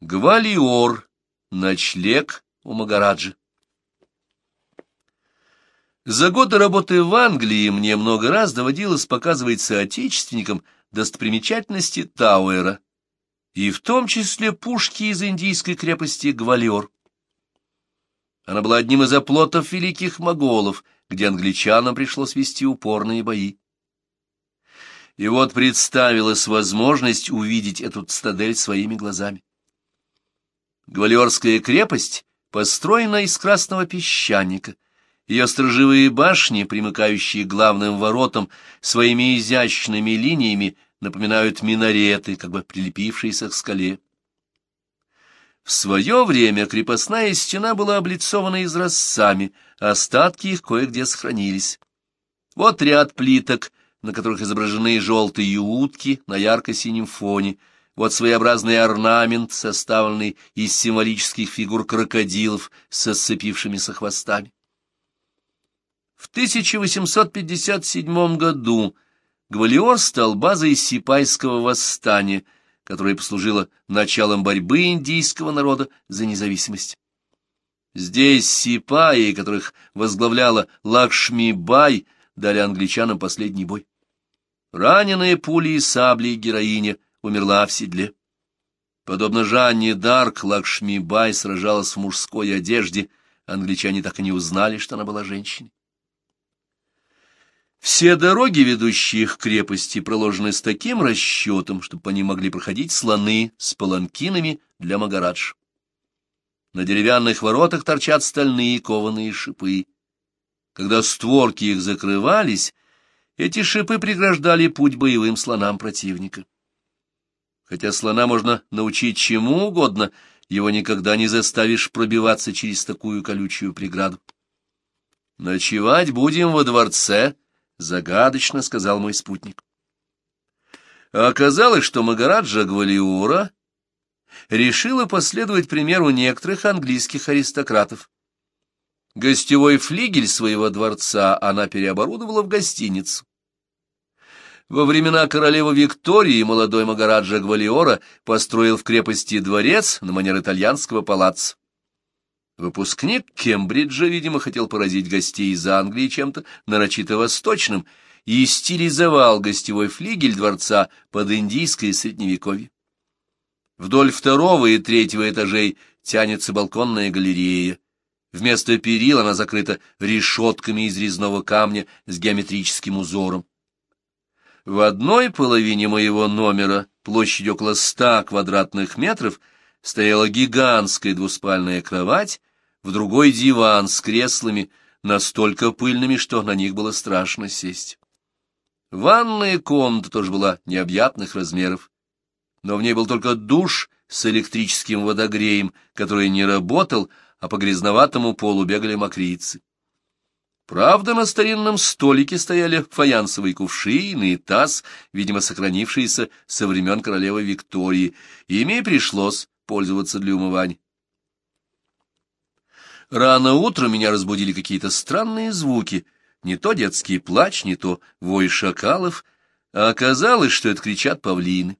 Гвалиор. Ночлег у Магараджи. За годы работы в Англии мне много раз доводилось показывать соотечественникам достопримечательности Тауэра, и в том числе пушки из индийской крепости Гвалиор. Она была одним из оплотов великих моголов, где англичанам пришлось вести упорные бои. И вот представилась возможность увидеть эту цитадель своими глазами. Гвалиорская крепость построена из красного песчаника. Ее сторожевые башни, примыкающие к главным воротам, своими изящными линиями напоминают минареты, как бы прилепившиеся к скале. В свое время крепостная стена была облицована изразцами, остатки их кое-где сохранились. Вот ряд плиток, на которых изображены желтые утки на ярко-синем фоне, вот своеобразный орнамент, составленный из символических фигур крокодилов со сцепившимися хвостами. В 1857 году Гвалиор стал базой сипайского восстания, которое послужило началом борьбы индийского народа за независимость. Здесь сипаи, которых возглавляла Лакшми-бай, дали англичанам последний бой. Раненная пулей и саблей героиня умерла в седле. Подобно Жанне Дарк, Лакшми-бай сражалась в мужской одежде, англичане так и не узнали, что она была женщиной. Все дороги, ведущие к крепости, проложены с таким расчетом, чтобы по ним могли проходить слоны с паланкинами для Магарадж. На деревянных воротах торчат стальные кованые шипы. Когда створки их закрывались, эти шипы преграждали путь боевым слонам противника. Хотя слона можно научить чему угодно, его никогда не заставишь пробиваться через такую колючую преграду. «Ночевать будем во дворце», — загадочно сказал мой спутник. А оказалось, что Магараджа Гвалиура решила последовать примеру некоторых английских аристократов. Гостевой флигель своего дворца она переоборудовала в гостиницу. Во времена королевы Виктории молодой Магараджа Гвалиора построил в крепости дворец на манер итальянского палаца. Выпускник Кембриджа, видимо, хотел поразить гостей из Англии чем-то нарочито восточным и стилизовал гостевой флигель дворца под индийское средневековье. Вдоль второго и третьего этажей тянется балконная галерея. Вместо перил она закрыта решетками из резного камня с геометрическим узором. В одной половине моего номера, площадью около ста квадратных метров, стояла гигантская двуспальная кровать, в другой диван с креслами, настолько пыльными, что на них было страшно сесть. Ванная комната тоже была необъятных размеров, но в ней был только душ с электрическим водогреем, который не работал, а по грязноватому полу бегали мокрицы. Правда, на старинном столике стояли фаянсовые кувшины и таз, видимо, сохранившиеся со времен королевы Виктории, ими пришлось пользоваться для умывания. Рано утром меня разбудили какие-то странные звуки, не то детский плач, не то вой шакалов, а оказалось, что это кричат павлины.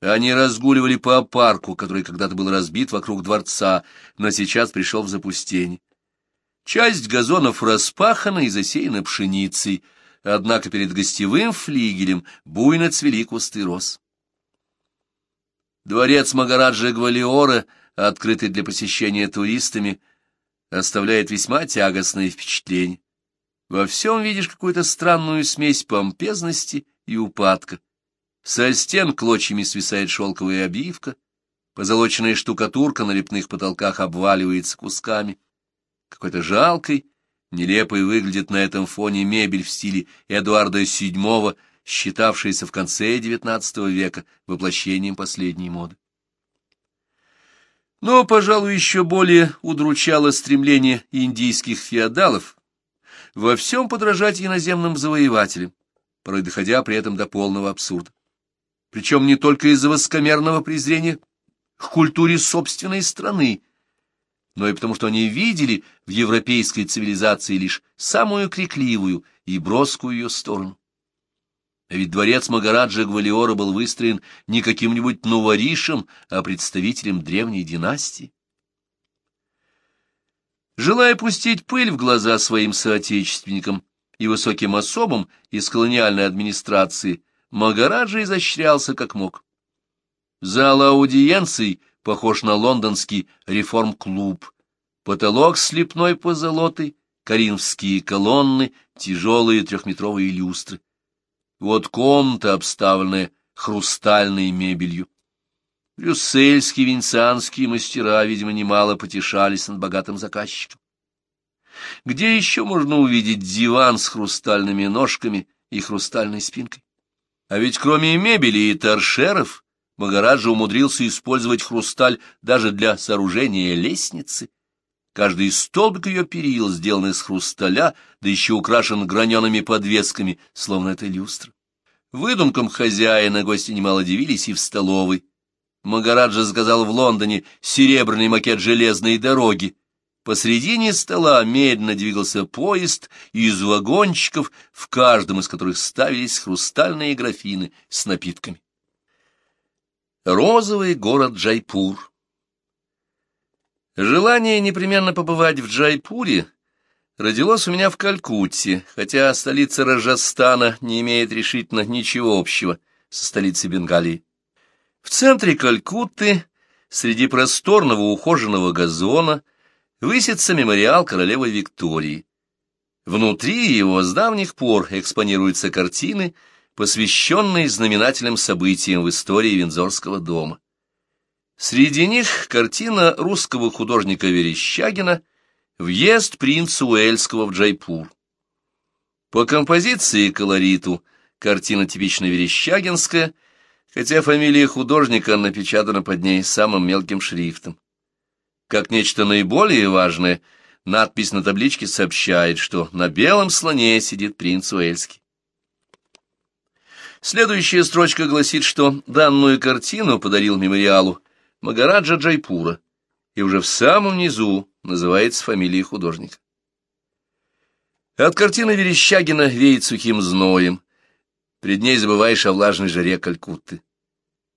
Они разгуливали по парку, который когда-то был разбит вокруг дворца, но сейчас пришел в запустение. Часть газонов распахана и засеяна пшеницей, однако перед гостевым флигелем буйно цвели кусты роз. Дворец Магараджа Гвалиора, открытый для посещения туристами, оставляет весьма тягостное впечатление. Во всем видишь какую-то странную смесь помпезности и упадка. Со стен клочьями свисает шелковая обивка, позолоченная штукатурка на лепных потолках обваливается кусками — какой-то жалкой, нелепой выглядит на этом фоне мебель в стиле Эдуарда VII, считавшаяся в конце XIX века воплощением последней моды. Но, пожалуй, еще более удручало стремление индийских феодалов во всем подражать иноземным завоевателям, порой доходя при этом до полного абсурда. Причем не только из-за воскомерного презрения к культуре собственной страны, но и потому, что они видели в европейской цивилизации лишь самую крикливую и броскую ее сторону. А ведь дворец Магараджа Гвалиора был выстроен не каким-нибудь новоришем, а представителем древней династии. Желая пустить пыль в глаза своим соотечественникам и высоким особам из колониальной администрации, Магараджа изощрялся как мог. Зал аудиенций похож на лондонский реформ-клуб. Потолок слепной позолотой, коринфские колонны, тяжелые трехметровые люстры. Вот комната, обставленная хрустальной мебелью. Брюссельские, венецианские мастера, видимо, немало потешались над богатым заказчиком. Где еще можно увидеть диван с хрустальными ножками и хрустальной спинкой? А ведь кроме мебели и торшеров, Магараджа умудрился использовать хрусталь даже для сооружения лестницы. Каждый столбик ее перил сделан из хрусталя, да еще украшен гранеными подвесками, словно это люстра. Выдумкам хозяина гости немало дивились и в столовой. Магараджа заказал в Лондоне серебряный макет железной дороги. Посредине стола медленно двигался поезд из вагончиков, в каждом из которых ставились хрустальные графины с напитками. Розовый город Джайпур Желание непременно побывать в Джайпуре родилось у меня в Калькутте, хотя столица Раджастана не имеет решительно ничего общего со столицей Бенгалии. В центре Калькутты, среди просторного ухоженного газона, высится мемориал королевы Виктории. Внутри его с давних пор экспонируются картины, посвященные знаменательным событиям в истории Винзорского дома. Среди них картина русского художника Верещагина «Въезд принца Уэльского в Джайпур». По композиции и колориту картина типично верещагинская, хотя фамилия художника напечатана под ней самым мелким шрифтом. Как нечто наиболее важное, надпись на табличке сообщает, что на белом слоне сидит принц Уэльский. Следующая строчка гласит, что данную картину подарил мемориалу Магараджа Джайпура, и уже в самом низу называется фамилия художника. От картины Верещагина веет сухим зноем, пред ней забываешь о влажной жаре Калькутты.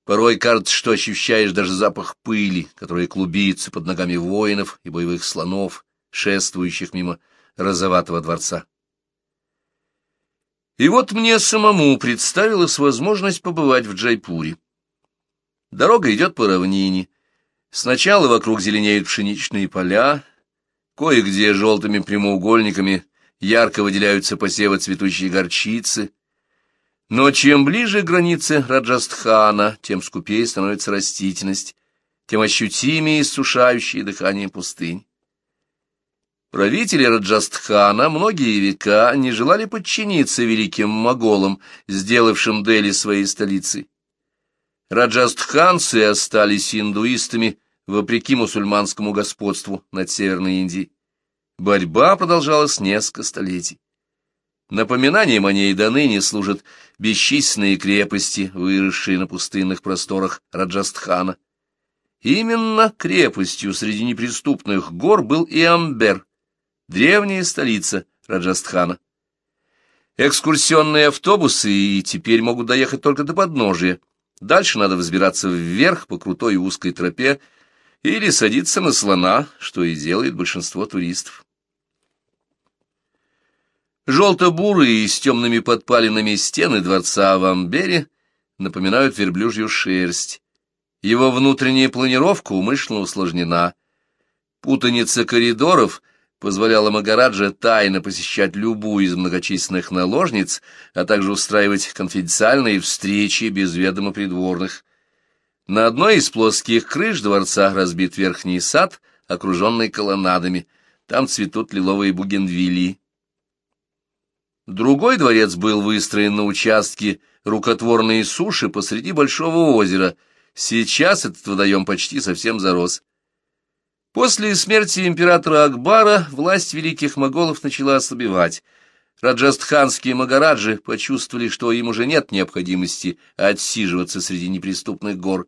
Порой кажется, что ощущаешь даже запах пыли, которая клубится под ногами воинов и боевых слонов, шествующих мимо розоватого дворца. И вот мне самому представилась возможность побывать в Джайпуре. Дорога идет по равнине. Сначала вокруг зеленеют пшеничные поля, кое-где желтыми прямоугольниками ярко выделяются посевы цветущей горчицы. Но чем ближе к границе Раджастхана, тем скупее становится растительность, тем ощутимее иссушающее дыхание пустынь. Правители Раджастхана многие века не желали подчиниться великим моголам, сделавшим Дели своей столицей. Раджастханцы остались индуистами вопреки мусульманскому господству над Северной Индией. Борьба продолжалась несколько столетий. Напоминанием о ней до ныне служат бесчисленные крепости, выросшие на пустынных просторах Раджастхана. Именно крепостью среди неприступных гор был и Амбер, древняя столица Раджастхана. Экскурсионные автобусы и теперь могут доехать только до подножия, Дальше надо взбираться вверх по крутой узкой тропе или садиться на слона, что и делает большинство туристов. Желто-бурые с темными подпалинами стены дворца в Амбере напоминают верблюжью шерсть. Его внутренняя планировка умышленно усложнена. Путаница коридоров позволяла Магараджа тайно посещать любую из многочисленных наложниц, а также устраивать конфиденциальные встречи без ведома придворных. На одной из плоских крыш дворца разбит верхний сад, окруженный колоннадами. Там цветут лиловые бугенвиллии. Другой дворец был выстроен на участке рукотворной суши посреди большого озера. Сейчас этот водоем почти совсем зарос. После смерти императора Акбара власть великих моголов начала ослабевать. Раджастханские магараджи почувствовали, что им уже нет необходимости отсиживаться среди неприступных гор.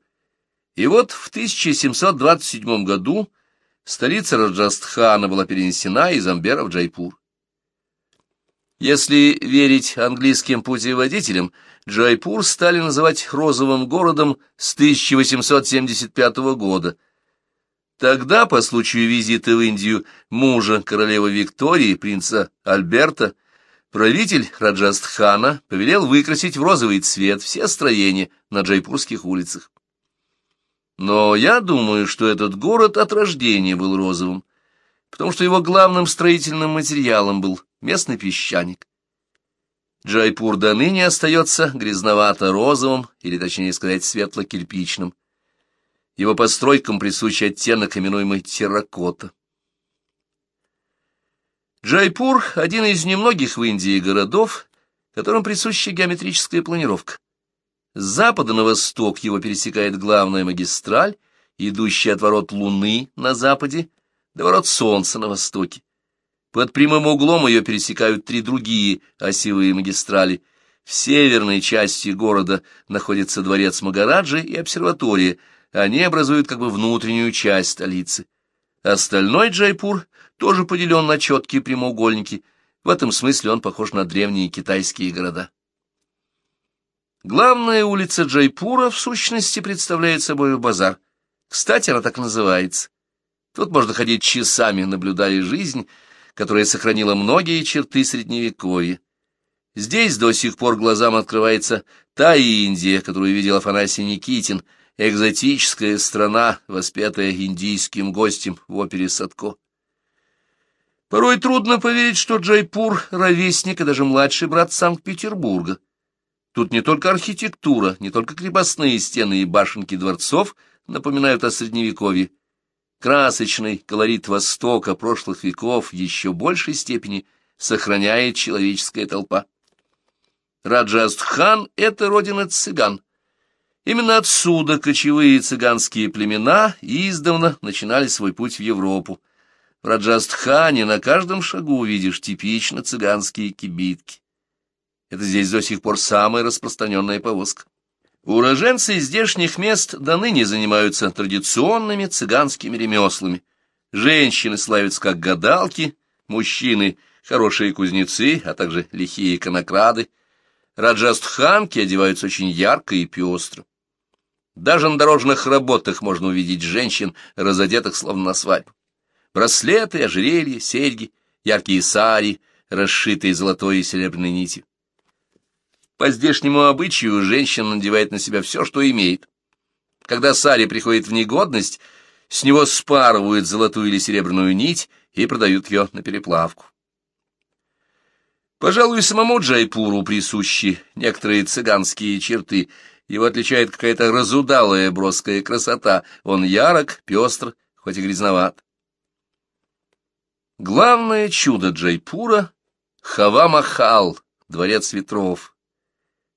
И вот в 1727 году столица Раджастхана была перенесена из Амбера в Джайпур. Если верить английским путеводителям, Джайпур стали называть розовым городом с 1875 года. Тогда, по случаю визита в Индию мужа королевы Виктории, принца Альберта, правитель Раджастхана повелел выкрасить в розовый цвет все строения на джайпурских улицах. Но я думаю, что этот город от рождения был розовым, потому что его главным строительным материалом был местный песчаник. Джайпур до ныне остается грязновато-розовым, или точнее сказать, светло-кирпичным. Его постройкам присущий оттенок, именуемый терракота. Джайпур — один из немногих в Индии городов, которым присуща геометрическая планировка. С запада на восток его пересекает главная магистраль, идущая от ворот Луны на западе до ворот Солнца на востоке. Под прямым углом ее пересекают три другие осевые магистрали. В северной части города находится дворец Магараджи и обсерватория. Они образуют как бы внутреннюю часть столицы. Остальной Джайпур тоже поделен на четкие прямоугольники. В этом смысле он похож на древние китайские города. Главная улица Джайпура в сущности представляет собой базар. Кстати, она так называется. Тут можно ходить часами, наблюдая жизнь, которая сохранила многие черты Средневековья. Здесь до сих пор глазам открывается та Индия, которую видел Афанасий Никитин, экзотическая страна, воспетая индийским гостем в опере Садко. Порой трудно поверить, что Джайпур — ровесник и даже младший брат Санкт-Петербурга. Тут не только архитектура, не только крепостные стены и башенки дворцов напоминают о Средневековье, Красочный колорит Востока прошлых веков еще большей степени сохраняет человеческая толпа. Раджастхан — это родина цыган. Именно отсюда кочевые цыганские племена издавна начинали свой путь в Европу. В Раджастхане на каждом шагу увидишь типично цыганские кибитки. Это здесь до сих пор самая распространенная повозка. Уроженцы здешних мест до ныне занимаются традиционными цыганскими ремеслами. Женщины славятся как гадалки, мужчины — хорошие кузнецы, а также лихие конокрады. Раджастханки одеваются очень ярко и пестро. Даже на дорожных работах можно увидеть женщин, разодетых словно на свадьбу. Браслеты, ожерелья, серьги, яркие сари, расшитые золотой и серебряной нитью. По здешнему обычаю женщина надевает на себя все, что имеет. Когда сари приходит в негодность, с него спарывают золотую или серебряную нить и продают ее на переплавку. Пожалуй, самому Джайпуру присущи некоторые цыганские черты. Его отличает какая-то разудалая броская красота. Он ярок, пестр, хоть и грязноват. Главное чудо Джайпура — Хава-Махал, дворец ветров.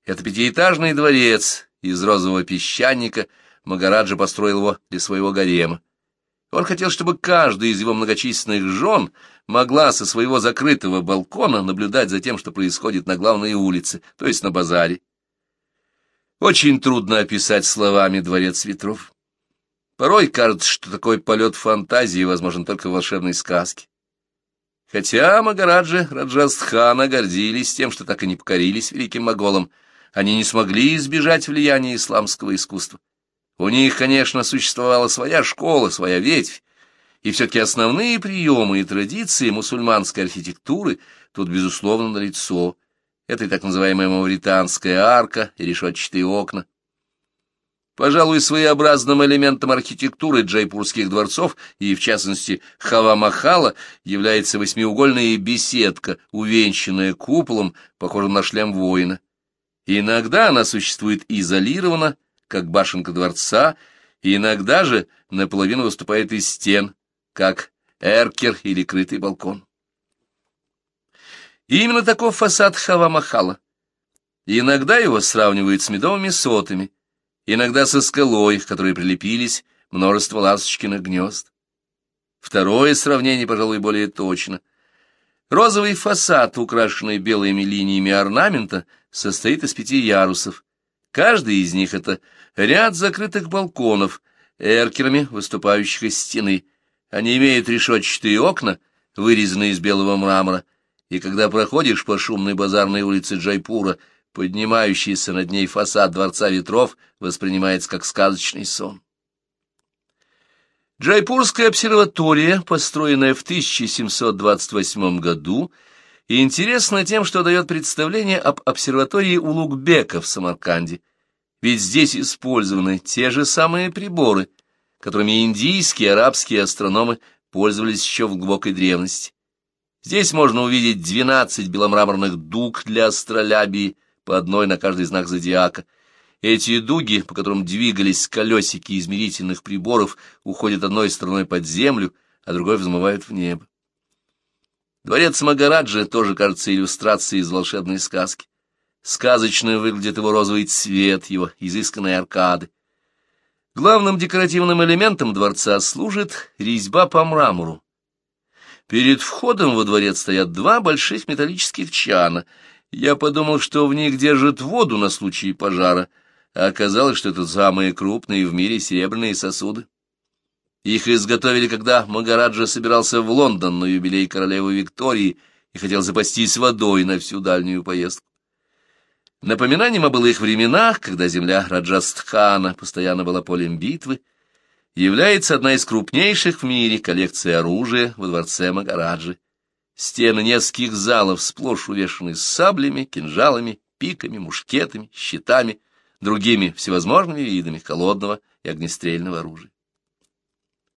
Это пятиэтажный дворец из розового песчаника, Магараджа построил его для своего гарема. Он хотел, чтобы каждая из его многочисленных жен могла со своего закрытого балкона наблюдать за тем, что происходит на главной улице, то есть на базаре. Очень трудно описать словами «дворец ветров». Порой кажется, что такой полет фантазии возможен только в волшебной сказке. Хотя Магараджи Раджастхана гордились тем, что так и не покорились великим моголам, они не смогли избежать влияния исламского искусства. У них, конечно, существовала своя школа, своя ветвь, и все-таки основные приемы и традиции мусульманской архитектуры тут, безусловно, налицо. Это и так называемая мавританская арка и решетчатые окна. Пожалуй, своеобразным элементом архитектуры джайпурских дворцов, и, в частности, Хава-Махала, является восьмиугольная беседка, увенчанная куполом, похожим на шлем воина. Иногда она существует изолированно, как башенка дворца, и иногда же наполовину выступает из стен, как эркер или крытый балкон. И именно таков фасад Хава-Махала. Иногда его сравнивают с медовыми сотами, иногда со скалой, к которой прилепились множество ласточкиных гнезд. Второе сравнение, пожалуй, более точно. Розовый фасад, украшенный белыми линиями орнамента, состоит из пяти ярусов. Каждый из них — это ряд закрытых балконов, эркерами, выступающих из стены. Они имеют решетчатые окна, вырезанные из белого мрамора, и когда проходишь по шумной базарной улице Джайпура, поднимающийся над ней фасад Дворца Ветров воспринимается как сказочный сон. Джайпурская обсерватория, построенная в 1728 году, интересна тем, что дает представление об обсерватории Улугбека в Самарканде, ведь здесь использованы те же самые приборы, которыми индийские и арабские астрономы пользовались еще в глубокой древности. Здесь можно увидеть 12 беломраморных дуг для астролябии, по одной на каждый знак зодиака. Эти дуги, по которым двигались колесики измерительных приборов, уходят одной стороной под землю, а другой взмывают в небо. Дворец Магараджа тоже кажется иллюстрацией из волшебной сказки. Сказочно выглядит его розовый цвет, его изысканные аркады. Главным декоративным элементом дворца служит резьба по мрамору. Перед входом во дворец стоят два больших металлических чана. Я подумал, что в них держат воду на случай пожара, а оказалось, что это самые крупные в мире серебряные сосуды. Их изготовили, когда Магараджа собирался в Лондон на юбилей королевы Виктории и хотел запастись водой на всю дальнюю поездку. Напоминанием о былых временах, когда земля Раджастхана постоянно была полем битвы, является одна из крупнейших в мире коллекций оружия во дворце Магараджи. Стены нескольких залов сплошь увешаны саблями, кинжалами, пиками, мушкетами, щитами, другими всевозможными видами холодного и огнестрельного оружия.